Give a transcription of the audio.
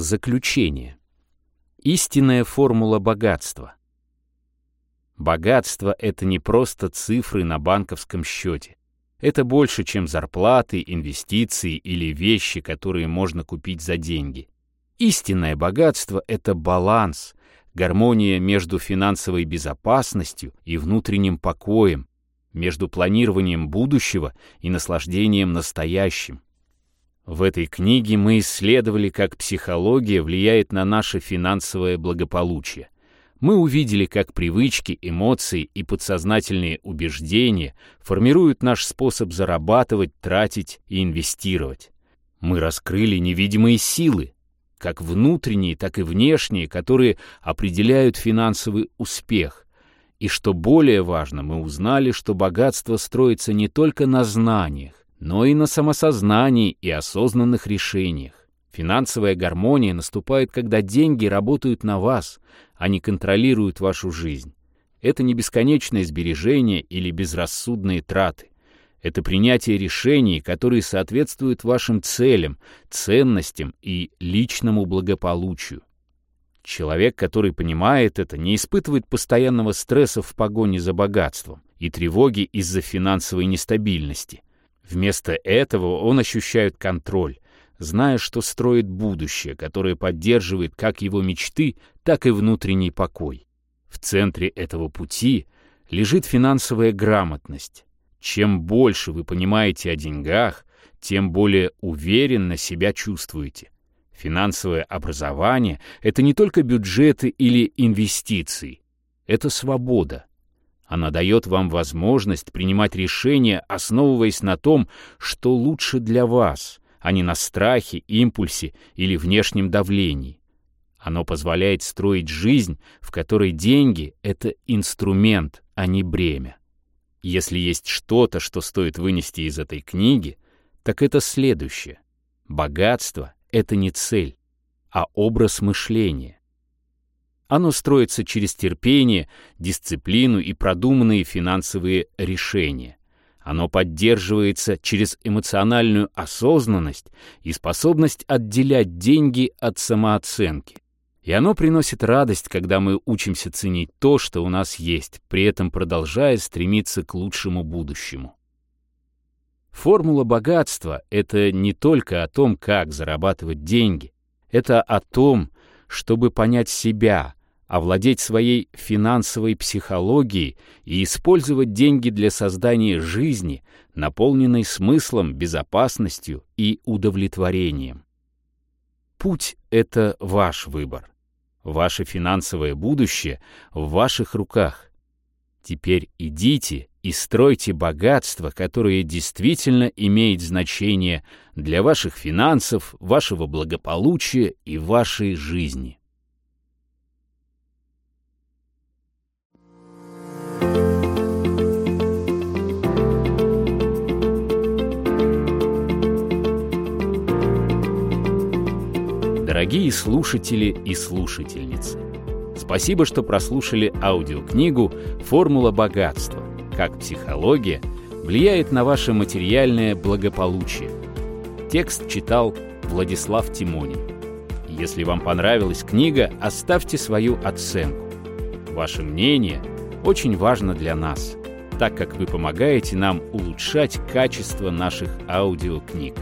Заключение. Истинная формула богатства. Богатство — это не просто цифры на банковском счете. Это больше, чем зарплаты, инвестиции или вещи, которые можно купить за деньги. Истинное богатство — это баланс, гармония между финансовой безопасностью и внутренним покоем, между планированием будущего и наслаждением настоящим. В этой книге мы исследовали, как психология влияет на наше финансовое благополучие. Мы увидели, как привычки, эмоции и подсознательные убеждения формируют наш способ зарабатывать, тратить и инвестировать. Мы раскрыли невидимые силы, как внутренние, так и внешние, которые определяют финансовый успех. И что более важно, мы узнали, что богатство строится не только на знаниях, но и на самосознании и осознанных решениях. Финансовая гармония наступает, когда деньги работают на вас, а не контролируют вашу жизнь. Это не бесконечное сбережение или безрассудные траты. Это принятие решений, которые соответствуют вашим целям, ценностям и личному благополучию. Человек, который понимает это, не испытывает постоянного стресса в погоне за богатством и тревоги из-за финансовой нестабильности. Вместо этого он ощущает контроль, зная, что строит будущее, которое поддерживает как его мечты, так и внутренний покой. В центре этого пути лежит финансовая грамотность. Чем больше вы понимаете о деньгах, тем более уверенно себя чувствуете. Финансовое образование — это не только бюджеты или инвестиции. Это свобода, она дает вам возможность принимать решения, основываясь на том, что лучше для вас, а не на страхе, импульсе или внешнем давлении. Оно позволяет строить жизнь, в которой деньги — это инструмент, а не бремя. Если есть что-то, что стоит вынести из этой книги, так это следующее. Богатство — это не цель, а образ мышления. Оно строится через терпение, дисциплину и продуманные финансовые решения. Оно поддерживается через эмоциональную осознанность и способность отделять деньги от самооценки. И оно приносит радость, когда мы учимся ценить то, что у нас есть, при этом продолжая стремиться к лучшему будущему. Формула богатства — это не только о том, как зарабатывать деньги. Это о том, чтобы понять себя, овладеть своей финансовой психологией и использовать деньги для создания жизни, наполненной смыслом, безопасностью и удовлетворением. Путь — это ваш выбор. Ваше финансовое будущее в ваших руках. Теперь идите и стройте богатство, которое действительно имеет значение для ваших финансов, вашего благополучия и вашей жизни. Дорогие слушатели и слушательницы, спасибо, что прослушали аудиокнигу «Формула богатства. Как психология влияет на ваше материальное благополучие». Текст читал Владислав Тимонин. Если вам понравилась книга, оставьте свою оценку. Ваше мнение очень важно для нас, так как вы помогаете нам улучшать качество наших аудиокниг.